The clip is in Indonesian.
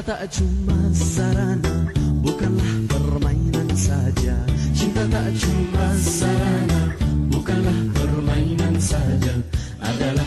Cinta tak cuma sarana Bukanlah permainan saja. Cinta tak cuma sarana Bukanlah permainan saja. Adalah